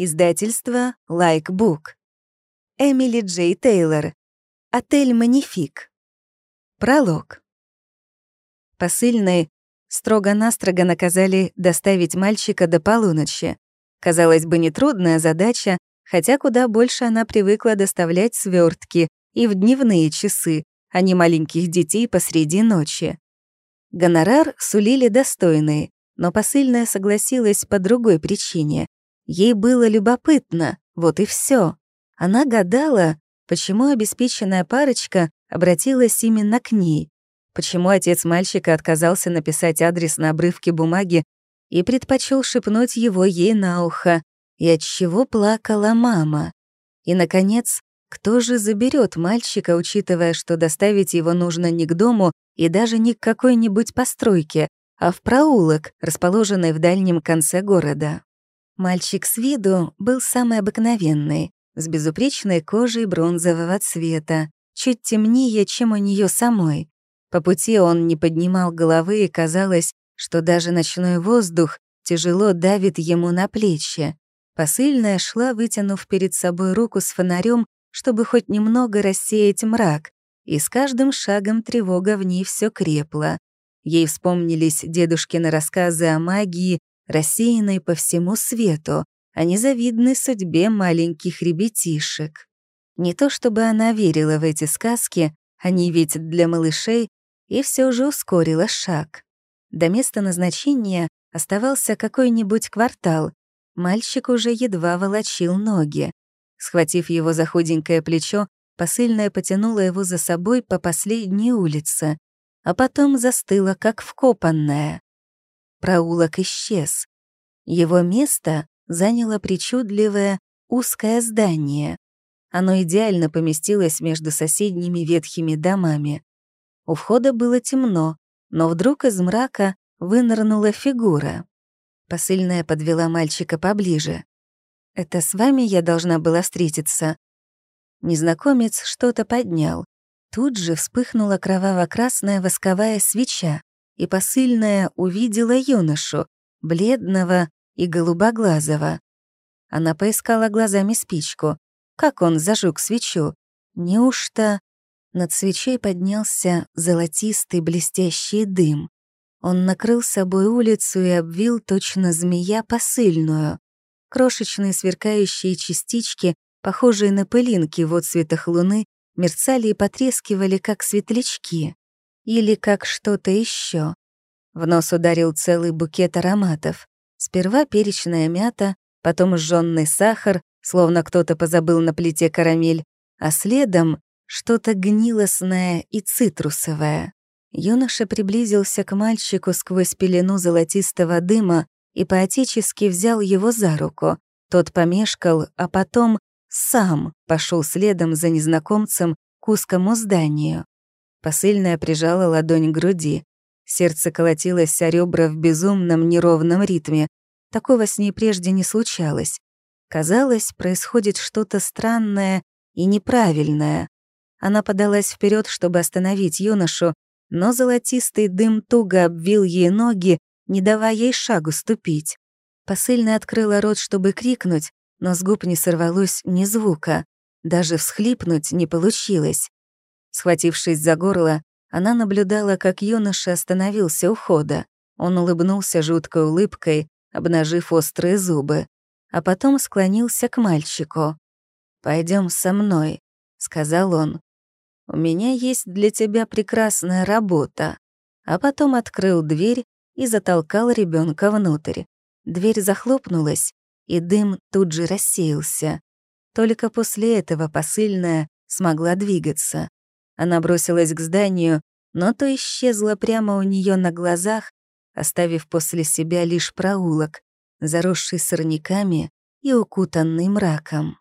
Издательство «Лайкбук». Эмили Джей Тейлор. Отель «Манифик». Пролог. Посыльные строго-настрого наказали доставить мальчика до полуночи. Казалось бы, нетрудная задача, хотя куда больше она привыкла доставлять свертки и в дневные часы, а не маленьких детей посреди ночи. Гонорар сулили достойные, но посыльная согласилась по другой причине. Ей было любопытно, вот и все. Она гадала, почему обеспеченная парочка обратилась именно к ней, почему отец мальчика отказался написать адрес на обрывке бумаги и предпочел шепнуть его ей на ухо, и от чего плакала мама. И, наконец, кто же заберет мальчика, учитывая, что доставить его нужно не к дому и даже не к какой-нибудь постройке, а в проулок, расположенный в дальнем конце города? Мальчик с виду был самый обыкновенный, с безупречной кожей бронзового цвета, чуть темнее, чем у нее самой. По пути он не поднимал головы, и казалось, что даже ночной воздух тяжело давит ему на плечи. Посыльная шла, вытянув перед собой руку с фонарем, чтобы хоть немного рассеять мрак, и с каждым шагом тревога в ней все крепла. Ей вспомнились дедушкины рассказы о магии рассеянные по всему свету, а незавидной судьбе маленьких ребятишек. Не то чтобы она верила в эти сказки, они ведь для малышей, и все же ускорила шаг. До места назначения оставался какой-нибудь квартал. Мальчик уже едва волочил ноги. Схватив его за худенькое плечо, посыльная потянула его за собой по последней улице, а потом застыла, как вкопанная. Проулок исчез. Его место заняло причудливое узкое здание. Оно идеально поместилось между соседними ветхими домами. У входа было темно, но вдруг из мрака вынырнула фигура. Посыльная подвела мальчика поближе. «Это с вами я должна была встретиться». Незнакомец что-то поднял. Тут же вспыхнула кроваво-красная восковая свеча и посыльная увидела юношу, бледного и голубоглазого. Она поискала глазами спичку, как он зажег свечу. Неужто над свечей поднялся золотистый блестящий дым? Он накрыл собой улицу и обвил точно змея посыльную. Крошечные сверкающие частички, похожие на пылинки в отцветах луны, мерцали и потрескивали, как светлячки или как что-то еще. В нос ударил целый букет ароматов. Сперва перечная мята, потом жженный сахар, словно кто-то позабыл на плите карамель, а следом что-то гнилостное и цитрусовое. Юноша приблизился к мальчику сквозь пелену золотистого дыма и поотечески взял его за руку. Тот помешкал, а потом сам пошел следом за незнакомцем к узкому зданию. Посыльная прижала ладонь к груди. Сердце колотилось о ребра в безумном неровном ритме. Такого с ней прежде не случалось. Казалось, происходит что-то странное и неправильное. Она подалась вперед, чтобы остановить юношу, но золотистый дым туго обвил ей ноги, не давая ей шагу ступить. Посыльная открыла рот, чтобы крикнуть, но с губ не сорвалось ни звука. Даже всхлипнуть не получилось. Схватившись за горло, она наблюдала, как юноша остановился у хода. Он улыбнулся жуткой улыбкой, обнажив острые зубы, а потом склонился к мальчику. Пойдем со мной», — сказал он. «У меня есть для тебя прекрасная работа». А потом открыл дверь и затолкал ребенка внутрь. Дверь захлопнулась, и дым тут же рассеялся. Только после этого посыльная смогла двигаться. Она бросилась к зданию, но то исчезла прямо у нее на глазах, оставив после себя лишь проулок, заросший сорняками и укутанный мраком.